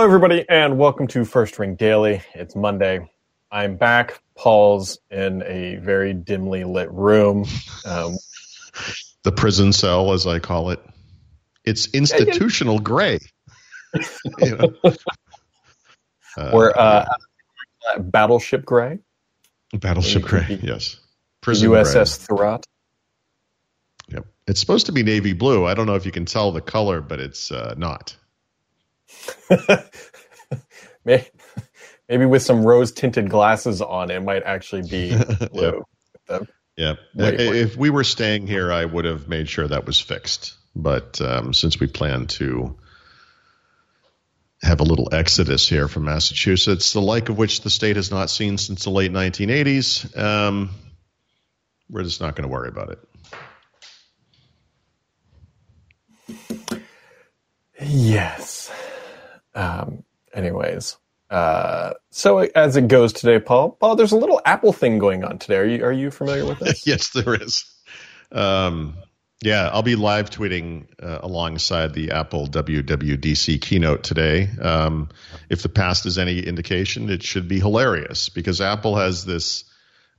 Hello, everybody, and welcome to First Ring Daily. It's Monday. I'm back. Paul's in a very dimly lit room. Um, the prison cell, as I call it. It's institutional gray. you know? uh, or uh, Battleship Gray. Battleship Gray, yes. Prison USS Thurrott. Yep. It's supposed to be navy blue. I don't know if you can tell the color, but it's uh, not. maybe, with some rose tinted glasses on, it might actually be blue. yep. yep. If we were staying here, I would have made sure that was fixed. But um, since we plan to have a little exodus here from Massachusetts, the like of which the state has not seen since the late 1980s, um, we're just not going to worry about it. Yes. Um, anyways, uh, so as it goes today, Paul, Paul, there's a little Apple thing going on today. Are you are you familiar with this? yes, there is. Um, yeah, I'll be live tweeting uh, alongside the Apple WWDC keynote today. Um, if the past is any indication, it should be hilarious because Apple has this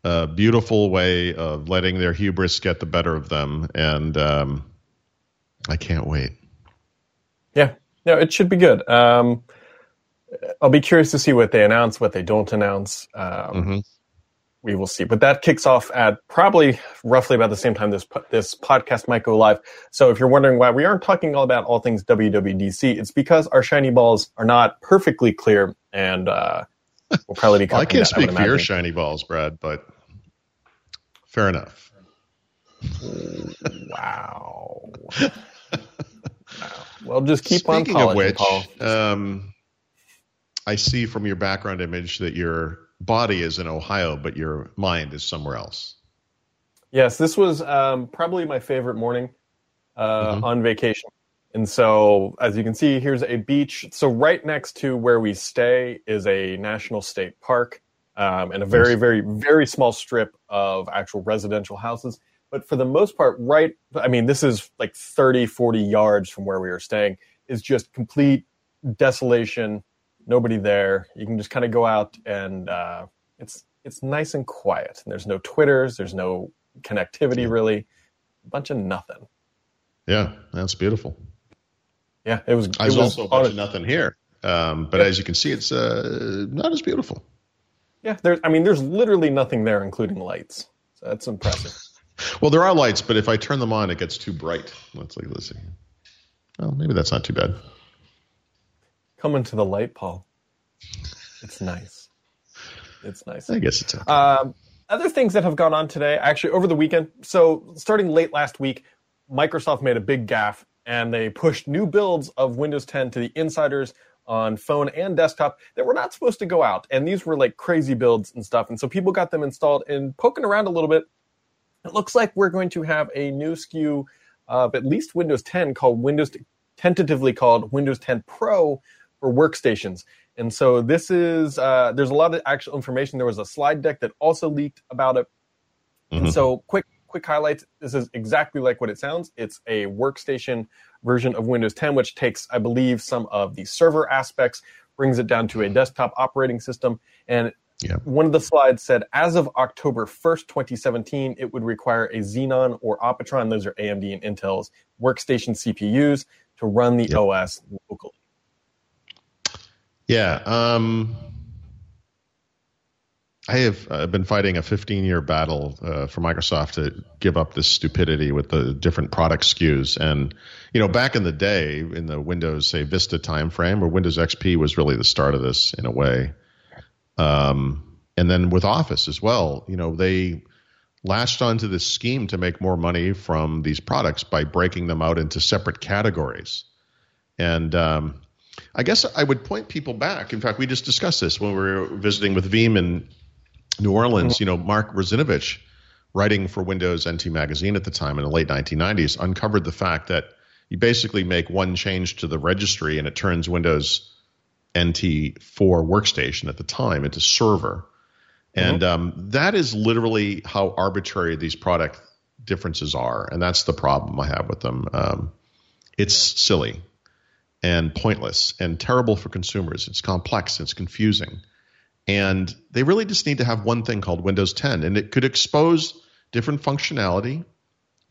uh, beautiful way of letting their hubris get the better of them, and um, I can't wait. Yeah, no, it should be good. Um, I'll be curious to see what they announce, what they don't announce. Um, mm-hmm. We will see. But that kicks off at probably roughly about the same time this this podcast might go live. So if you're wondering why we aren't talking all about all things WWDC, it's because our shiny balls are not perfectly clear, and uh, we'll probably be. well, I can't that, speak I for your shiny balls, Brad, but fair enough. wow. Well, just keep Speaking on of which, um, I see from your background image that your body is in Ohio, but your mind is somewhere else. Yes, this was um, probably my favorite morning uh, mm-hmm. on vacation. And so, as you can see, here's a beach. So, right next to where we stay is a national state park um, and a very, very, very small strip of actual residential houses. But for the most part, right, I mean, this is like 30, 40 yards from where we were staying, is just complete desolation, nobody there. You can just kind of go out and uh, it's it's nice and quiet. And there's no Twitters, there's no connectivity really, a bunch of nothing. Yeah, that's beautiful. Yeah, it was. I was, also a bunch of nothing here, um, but yeah. as you can see, it's uh, not as beautiful. Yeah, there's. I mean, there's literally nothing there, including lights. So that's impressive. Well, there are lights, but if I turn them on, it gets too bright. Let's like let's see. Well, maybe that's not too bad. Come into the light, Paul. It's nice. It's nice. I guess it's okay. Um, other things that have gone on today, actually over the weekend. So starting late last week, Microsoft made a big gaffe and they pushed new builds of Windows 10 to the insiders on phone and desktop that were not supposed to go out. And these were like crazy builds and stuff. And so people got them installed and poking around a little bit. It looks like we're going to have a new SKU of at least Windows 10 called Windows, tentatively called Windows 10 Pro, for workstations. And so this is uh, there's a lot of actual information. There was a slide deck that also leaked about it. Mm-hmm. And so quick quick highlights. This is exactly like what it sounds. It's a workstation version of Windows 10, which takes, I believe, some of the server aspects, brings it down to a desktop operating system, and yeah. One of the slides said, as of October 1st, 2017, it would require a Xeon or Opteron, those are AMD and Intel's workstation CPUs, to run the. OS locally. Yeah. Um, I have uh, been fighting a 15 year battle uh, for Microsoft to give up this stupidity with the different product SKUs. And, you know, back in the day, in the Windows, say, Vista timeframe, where Windows XP was really the start of this in a way. Um, and then with Office as well, you know, they latched onto this scheme to make more money from these products by breaking them out into separate categories. And, um, I guess I would point people back. In fact, we just discussed this when we were visiting with Veeam in New Orleans. You know, Mark Russinovich, writing for Windows NT Magazine at the time in the late 1990s, uncovered the fact that you basically make one change to the registry and it turns Windows NT4 workstation at the time into server. And mm-hmm. um, that is literally how arbitrary these product differences are. And that's the problem I have with them. Um, it's silly and pointless and terrible for consumers. It's complex, it's confusing. And they really just need to have one thing called Windows 10, and it could expose different functionality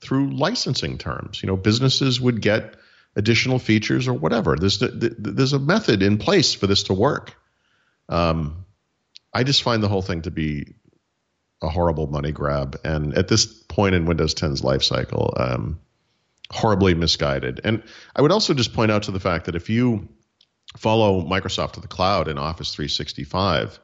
through licensing terms. You know, businesses would get additional features or whatever. There's there's a method in place for this to work. Um, I just find the whole thing to be a horrible money grab, and at this point in Windows 10's life cycle, um, horribly misguided. And I would also just point out to the fact that if you follow Microsoft to the cloud in Office 365,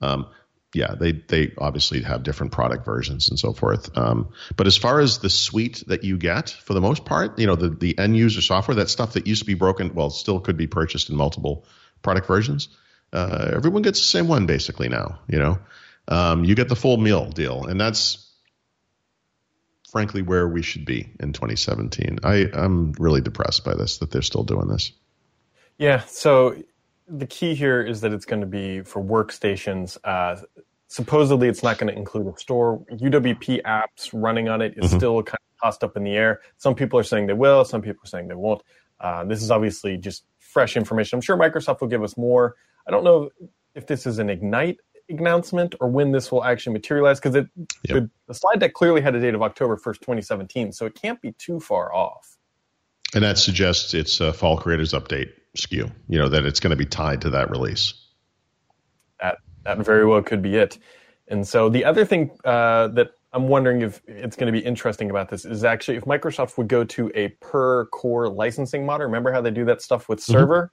um, yeah, they they obviously have different product versions and so forth. Um, but as far as the suite that you get, for the most part, you know, the the end user software, that stuff that used to be broken, well, still could be purchased in multiple product versions. Uh, everyone gets the same one basically now. You know, um, you get the full meal deal, and that's frankly where we should be in 2017. I I'm really depressed by this that they're still doing this. Yeah. So the key here is that it's going to be for workstations. Uh, supposedly, it's not going to include a store. UWP apps running on it is mm-hmm. still kind of tossed up in the air. Some people are saying they will. Some people are saying they won't. Uh, this is obviously just fresh information. I'm sure Microsoft will give us more. I don't know if this is an Ignite announcement or when this will actually materialize because it yep. the, the slide deck clearly had a date of October 1st, 2017, so it can't be too far off. And that suggests it's a fall creators update SKU, you know, that it's going to be tied to that release. That that very well could be it. And so the other thing uh, that I'm wondering if it's going to be interesting about this is actually if Microsoft would go to a per core licensing model. Remember how they do that stuff with mm-hmm. server?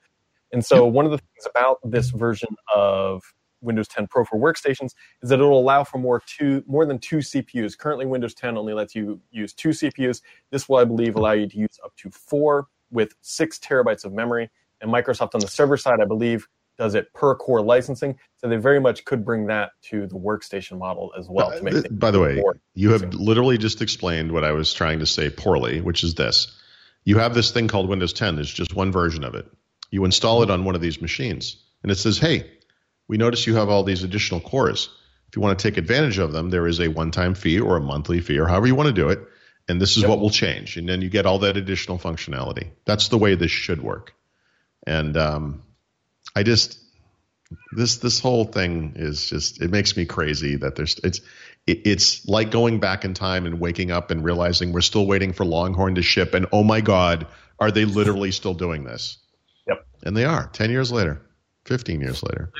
And so yep. one of the things about this version of Windows 10 Pro for workstations is that it'll allow for more two more than two CPUs. Currently, Windows 10 only lets you use two CPUs. This will, I believe, allow you to use up to four with six terabytes of memory. And Microsoft on the server side, I believe, does it per core licensing. So they very much could bring that to the workstation model as well. To uh, make By the way, you have literally just explained what I was trying to say poorly, which is this. You have this thing called Windows 10. There's just one version of it. You install it on one of these machines, and it says, hey, we notice you have all these additional cores. If you want to take advantage of them, there is a one time fee or a monthly fee or however you want to do it. And this is yep. what will change. And then you get all that additional functionality. That's the way this should work. And um, I just this this whole thing is just it makes me crazy that there's it's it, it's like going back in time and waking up and realizing we're still waiting for Longhorn to ship and oh my god are they literally still doing this? Yep. And they are 10 years later, 15 years later.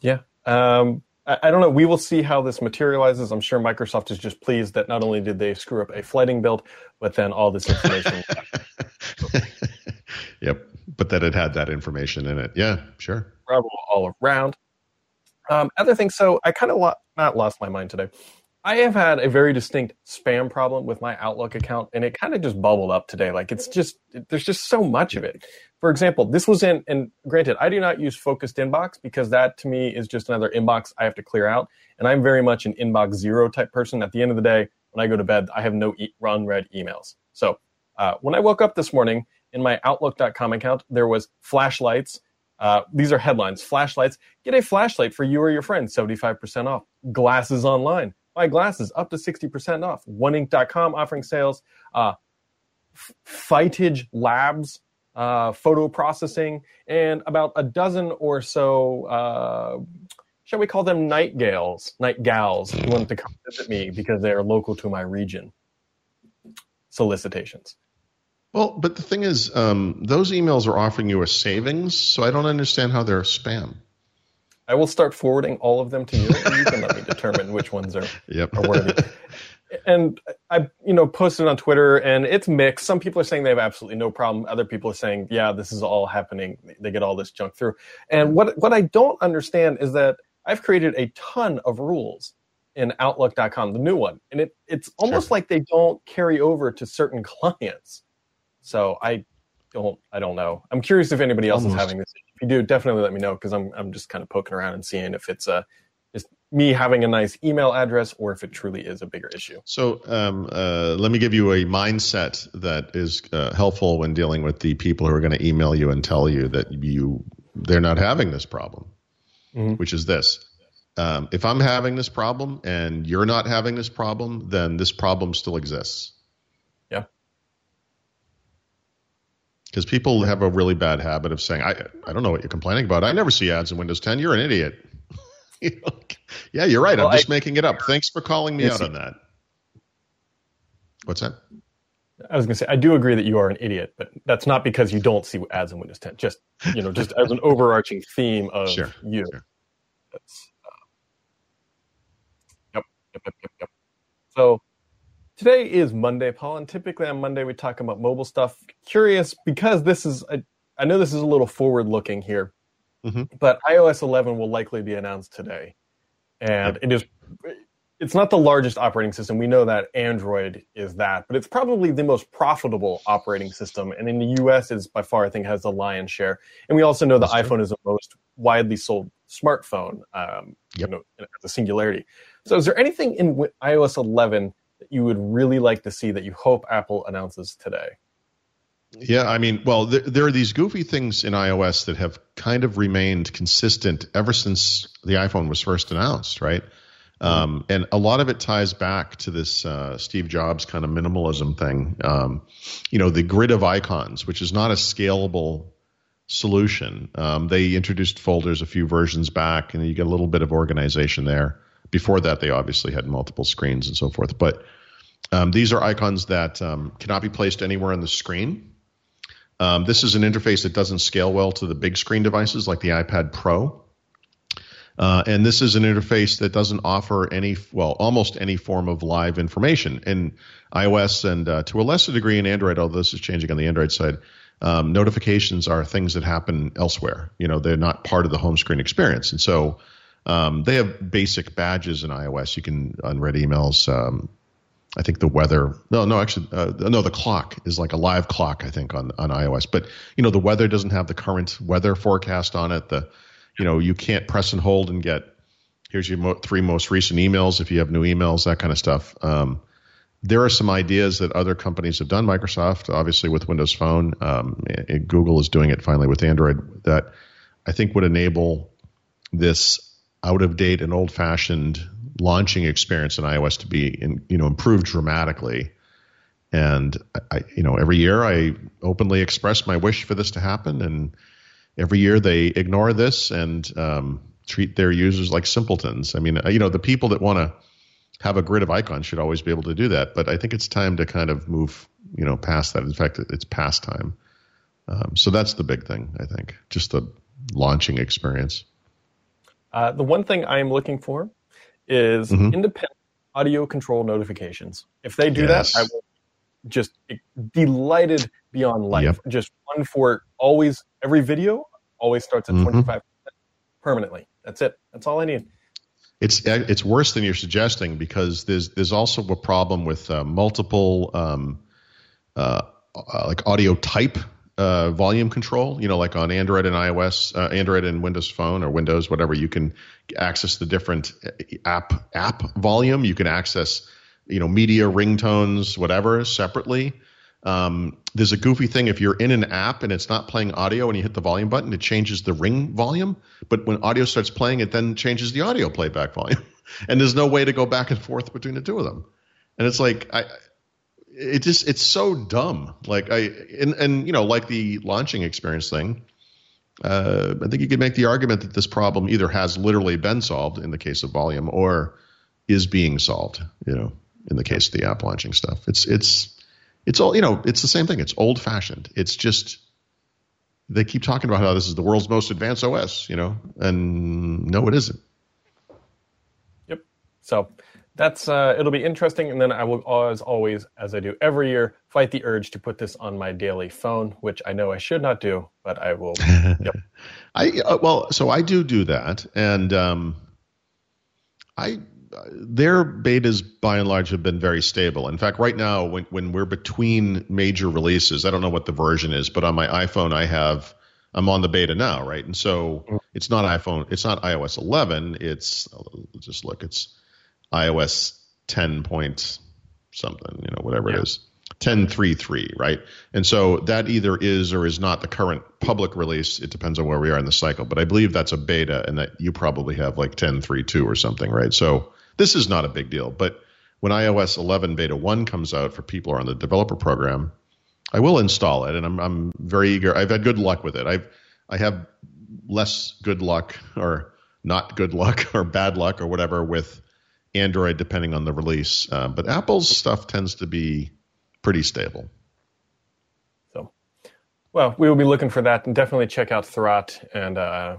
Yeah. Um, I, I, don't know. We will see how this materializes. I'm sure Microsoft is just pleased that not only did they screw up a flighting build, but then all this information. yep. But that it had that information in it. Yeah, sure. Bravo all around. Um, other things. So I kind of lo- not lost my mind today. I have had a very distinct spam problem with my Outlook account, and it kind of just bubbled up today. Like it's just there's just so much of it. For example, this was in, and granted, I do not use focused inbox because that to me is just another inbox I have to clear out, and I'm very much an inbox zero type person. At the end of the day, when I go to bed, I have no e- run read emails. So uh, when I woke up this morning in my Outlook.com account, there was flashlights. Uh, these are headlines. Flashlights. Get a flashlight for you or your friend. 75% off. Glasses online buy glasses up to 60% off. OneInk.com offering sales. Uh, Fightage Labs, uh, photo processing, and about a dozen or so, uh, shall we call them night gals, night gals, who want to come visit me because they are local to my region. Solicitations. Well, but the thing is, um, those emails are offering you a savings, so I don't understand how they're spam. I will start forwarding all of them to you, and you can let me determine which ones are, yep. are worthy. And I, you know, posted on Twitter, and it's mixed. Some people are saying they have absolutely no problem. Other people are saying, yeah, this is all happening. They get all this junk through. And what what I don't understand is that I've created a ton of rules in Outlook.com, the new one, and it it's almost sure. like they don't carry over to certain clients. So I don't I don't know. I'm curious if anybody else almost. is having this if you do, definitely let me know because I'm I'm just kind of poking around and seeing if it's a just me having a nice email address or if it truly is a bigger issue. So um, uh, let me give you a mindset that is uh, helpful when dealing with the people who are going to email you and tell you that you they're not having this problem, mm-hmm. which is this. Um, if I'm having this problem and you're not having this problem, then this problem still exists. Because people have a really bad habit of saying, I, I don't know what you're complaining about. I never see ads in Windows 10. You're an idiot. yeah, you're right. Well, I'm just I, making it up. Thanks for calling me out on that. What's that? I was going to say I do agree that you are an idiot, but that's not because you don't see ads in Windows 10. Just you know, just as an overarching theme of sure, you. Sure. Uh, yep, yep, yep, yep, yep. So today is Monday, Paul, and typically on Monday we talk about mobile stuff. Curious because this is a, I know this is a little forward looking here, mm-hmm. but iOS 11 will likely be announced today, and it is it's not the largest operating system. We know that Android is that, but it's probably the most profitable operating system. And in the US, is by far, I think, has the lion's share. And we also know the iPhone is the most widely sold smartphone, um, yep. you know, as a singularity. So, is there anything in iOS 11 that you would really like to see that you hope Apple announces today? Yeah, I mean, well, there, there, are these goofy things in iOS that have kind of remained consistent ever since the iPhone was first announced, right? Um, and a lot of it ties back to this uh, Steve Jobs kind of minimalism thing. Um, you know, the grid of icons, which is not a scalable solution. Um, they introduced folders a few versions back, and you get a little bit of organization there. Before that, they obviously had multiple screens and so forth. But um, these are icons that um, cannot be placed anywhere on the screen. Um, this is an interface that doesn't scale well to the big screen devices like the iPad Pro. Uh, and this is an interface that doesn't offer any, well, almost any form of live information. In iOS and uh, to a lesser degree in Android, although this is changing on the Android side, um, notifications are things that happen elsewhere. You know, they're not part of the home screen experience. And so um, they have basic badges in iOS. You can unread emails. Um, I think the weather. No, no, actually, uh, no. The clock is like a live clock. I think on on iOS, but you know the weather doesn't have the current weather forecast on it. The you know, you can't press and hold and get here's your mo- three most recent emails if you have new emails, that kind of stuff. Um, there are some ideas that other companies have done. Microsoft, obviously, with Windows Phone, um, Google is doing it finally with Android. That I think would enable this out of date and old fashioned launching experience in iOS to be, in, you know, improved dramatically. And I, you know, every year I openly express my wish for this to happen, and every year they ignore this and um, treat their users like simpletons. I mean, you know, the people that want to have a grid of icons should always be able to do that. But I think it's time to kind of move, you know, past that. In fact, it's past time. Um, so that's the big thing, I think, just the launching experience. Uh, the one thing I am looking for is mm-hmm. independent audio control notifications. If they do yes. that, I will just delighted beyond life. Yep. Just one for always every video always starts at mm-hmm. 25 permanently. That's it. That's all I need. It's it's worse than you're suggesting because there's there's also a problem with uh, multiple um, uh, uh, like audio type uh, volume control. You know, like on Android and iOS, uh, Android and Windows Phone or Windows, whatever. You can access the different uh, app app volume. You can access you know media ringtones whatever separately um, there's a goofy thing if you're in an app and it's not playing audio and you hit the volume button it changes the ring volume but when audio starts playing it then changes the audio playback volume and there's no way to go back and forth between the two of them and it's like i it just it's so dumb like i and, and you know like the launching experience thing uh, i think you could make the argument that this problem either has literally been solved in the case of volume or is being solved you know in the case of the app launching stuff. It's it's it's all you know. It's the same thing. It's old fashioned. It's just they keep talking about how this is the world's most advanced OS, you know, and no, it isn't. Yep. So that's uh, it'll be interesting, and then I will, as always, as I do every year, fight the urge to put this on my daily phone, which I know I should not do, but I will. Yep. I uh, well, so I do do that, and um, I their betas by and large have been very stable. In fact, right now, when, when we're between major releases, I don't know what the version is, but on my iPhone, I have I'm on the beta now, right? And so mm. it's not iPhone, it's not iOS 11. It's just look, it's iOS 10 point something, you know, whatever yeah. it is. 10.3.3, right? And so that either is or is not the current public release. It depends on where we are in the cycle, but I believe that's a beta and that you probably have like 10.3.2 or something, right? So this is not a big deal, but when iOS 11 beta 1 comes out for people who are on the developer program, I will install it, and I'm I'm very eager. I've had good luck with it. I've I have less good luck or not good luck or bad luck or whatever with Android, depending on the release. Uh, but Apple's stuff tends to be pretty stable. So, well, we will be looking for that, and definitely check out Thurrott and uh,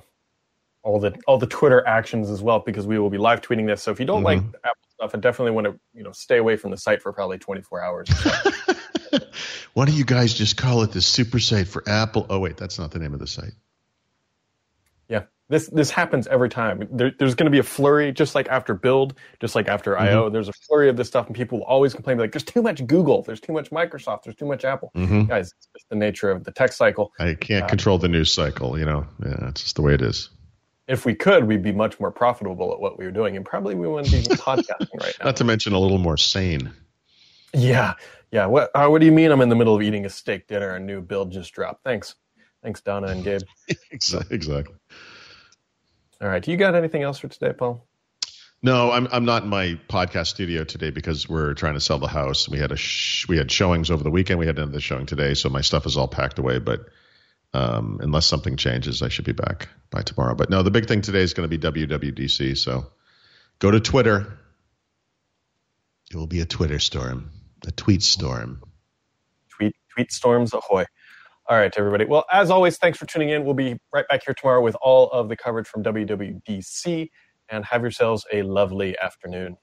all the all the Twitter actions as well, because we will be live tweeting this. So if you don't mm-hmm. like Apple stuff, I definitely want to you know stay away from the site for probably 24 hours. Why don't you guys just call it the super site for Apple? Oh wait, that's not the name of the site. This this happens every time. There, there's going to be a flurry, just like after build, just like after mm-hmm. I/O. There's a flurry of this stuff, and people will always complain like, "There's too much Google, there's too much Microsoft, there's too much Apple." Mm-hmm. Guys, it's just the nature of the tech cycle. I can't uh, control the news cycle. You know, yeah, it's just the way it is. If we could, we'd be much more profitable at what we were doing, and probably we wouldn't be podcasting right now. Not to mention a little more sane. Yeah, yeah. What uh, What do you mean? I'm in the middle of eating a steak dinner. A new build just dropped. Thanks, thanks, Dona and Gabe. exactly. All right. Do you got anything else for today, Paul? No, I'm I'm not in my podcast studio today because we're trying to sell the house. We had a sh- we had showings over the weekend. We had another showing today, so my stuff is all packed away. But um, unless something changes, I should be back by tomorrow. But no, the big thing today is going to be WWDC. So go to Twitter. It will be a Twitter storm, a tweet storm. Tweet tweet storms ahoy! All right, everybody. Well, as always, thanks for tuning in. We'll be right back here tomorrow with all of the coverage from WWDC, and have yourselves a lovely afternoon.